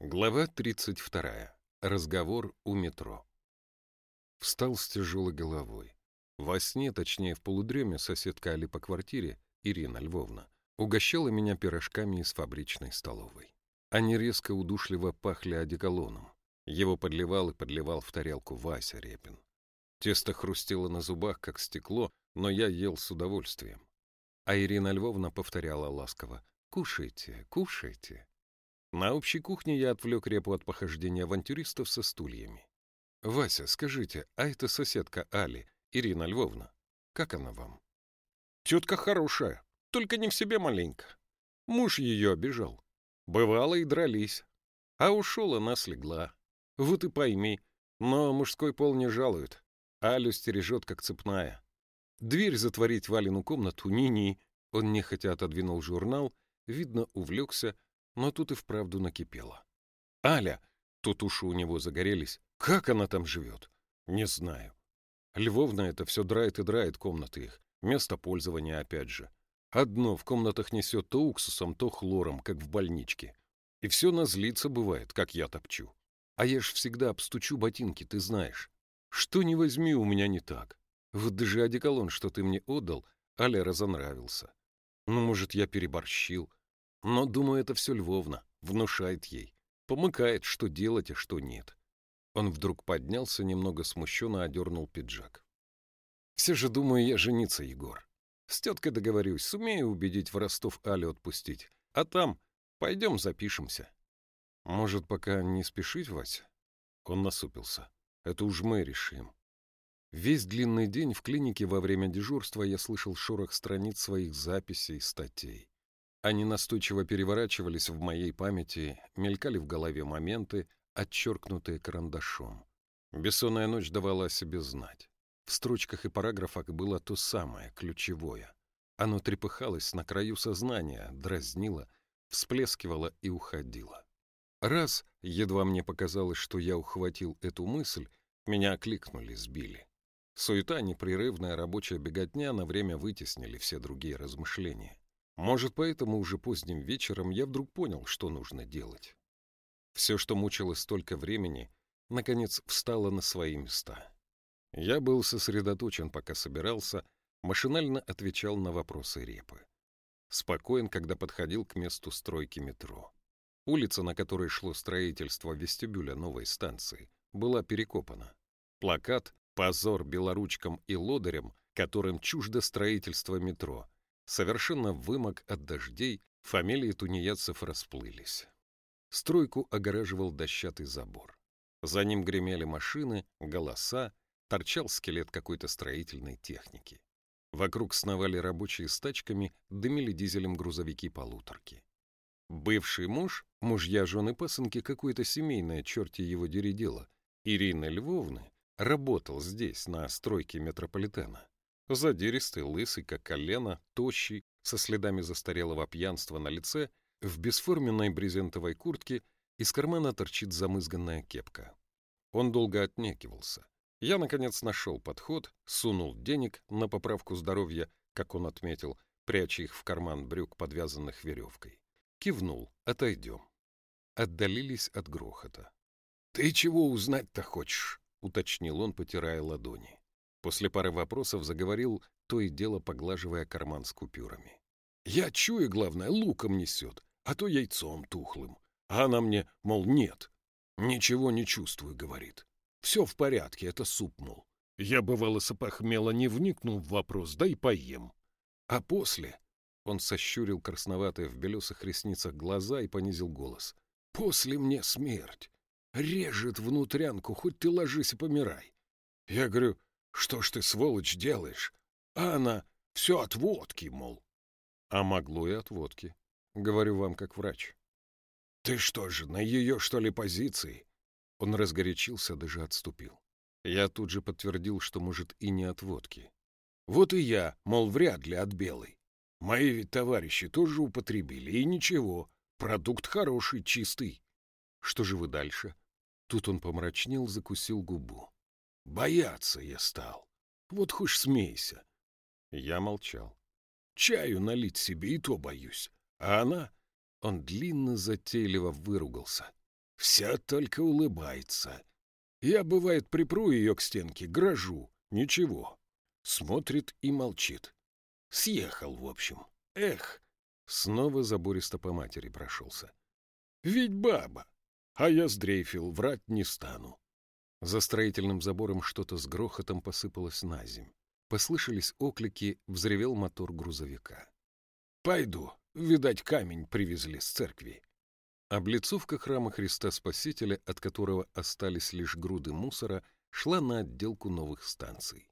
Глава 32. Разговор у метро. Встал с тяжелой головой. Во сне, точнее в полудреме, соседка Али по квартире, Ирина Львовна, угощала меня пирожками из фабричной столовой. Они резко удушливо пахли одеколоном. Его подливал и подливал в тарелку Вася Репин. Тесто хрустело на зубах, как стекло, но я ел с удовольствием. А Ирина Львовна повторяла ласково «Кушайте, кушайте». На общей кухне я отвлек репу от похождения авантюристов со стульями. «Вася, скажите, а эта соседка Али, Ирина Львовна, как она вам?» «Тетка хорошая, только не в себе маленько. Муж ее обижал. Бывало и дрались. А ушел, она слегла. Вот и пойми, но мужской пол не жалует. Алю стережет, как цепная. Дверь затворить в Алину комнату ни-ни. Он нехотя отодвинул журнал, видно, увлекся, но тут и вправду накипело. «Аля!» Тут уши у него загорелись. «Как она там живет?» «Не знаю. Львовна это все драет и драет комнаты их. Место пользования опять же. Одно в комнатах несет то уксусом, то хлором, как в больничке. И все назлиться бывает, как я топчу. А я ж всегда обстучу ботинки, ты знаешь. Что не возьми, у меня не так. Вот даже одеколон, что ты мне отдал, Аля разонравился. Ну, может, я переборщил. Но, думаю, это все Львовна, внушает ей. Помыкает, что делать, а что нет. Он вдруг поднялся, немного смущенно одернул пиджак. Все же, думаю, я жениться, Егор. С теткой договорюсь, сумею убедить в Ростов Алю отпустить. А там пойдем запишемся. Может, пока не спешить, Вася? Он насупился. Это уж мы решим. Весь длинный день в клинике во время дежурства я слышал шорох страниц своих записей, статей. Они настойчиво переворачивались в моей памяти, мелькали в голове моменты, отчеркнутые карандашом. Бессонная ночь давала о себе знать. В строчках и параграфах было то самое, ключевое. Оно трепыхалось на краю сознания, дразнило, всплескивало и уходило. Раз, едва мне показалось, что я ухватил эту мысль, меня окликнули, сбили. Суета, непрерывная рабочая беготня на время вытеснили все другие размышления. Может, поэтому уже поздним вечером я вдруг понял, что нужно делать. Все, что мучило столько времени, наконец встало на свои места. Я был сосредоточен, пока собирался, машинально отвечал на вопросы репы. Спокоен, когда подходил к месту стройки метро. Улица, на которой шло строительство вестибюля новой станции, была перекопана. Плакат «Позор белоручкам и лодырям, которым чуждо строительство метро» совершенно вымок от дождей, фамилии тунеядцев расплылись. Стройку огораживал дощатый забор. За ним гремели машины, голоса, торчал скелет какой-то строительной техники. Вокруг сновали рабочие с тачками, дымили дизелем грузовики-полуторки. Бывший муж, мужья жены пасынки, какое-то семейное, черти его дери дело, Ирины Львовны, работал здесь, на стройке метрополитена. Задиристый, лысый, как колено, тощий, со следами застарелого пьянства на лице, в бесформенной брезентовой куртке из кармана торчит замызганная кепка. Он долго отнекивался. Я, наконец, нашел подход, сунул денег на поправку здоровья, как он отметил, пряча их в карман брюк, подвязанных веревкой. Кивнул. Отойдем. Отдалились от грохота. — Ты чего узнать-то хочешь? — уточнил он, потирая ладони. После пары вопросов заговорил, то и дело поглаживая карман с купюрами. «Я чую, главное, луком несет, а то яйцом тухлым. А она мне, мол, нет. Ничего не чувствую, говорит. Все в порядке, это суп, мол. Я, бывало, сопохмело не вникнул в вопрос, да и поем. А после...» Он сощурил красноватые в белесых ресницах глаза и понизил голос. «После мне смерть. Режет внутрянку, хоть ты ложись и помирай. Я говорю, что ж ты, сволочь, делаешь? А она все от водки, мол. А могло и от водки. Говорю вам как врач. Ты что же, на ее, что ли, позиции? Он разгорячился, даже отступил. Я тут же подтвердил, что, может, и не от водки. Вот и я, мол, вряд ли от белой. Мои ведь товарищи тоже употребили, и ничего. Продукт хороший, чистый. Что же вы дальше? Тут он помрачнел, закусил губу. Бояться я стал. Вот хоть смейся. Я молчал. Чаю налить себе и то боюсь. А она... Он длинно затейливо выругался. Вся только улыбается. Я, бывает, припру ее к стенке, грожу. Ничего. Смотрит и молчит. Съехал, в общем. Эх! Снова забористо по матери прошелся. Ведь баба. А я сдрейфил, врать не стану. За строительным забором что-то с грохотом посыпалось на земь. Послышались оклики, взревел мотор грузовика. «Пойду. Видать, камень привезли с церкви». Облицовка храма Христа Спасителя, от которого остались лишь груды мусора, шла на отделку новых станций.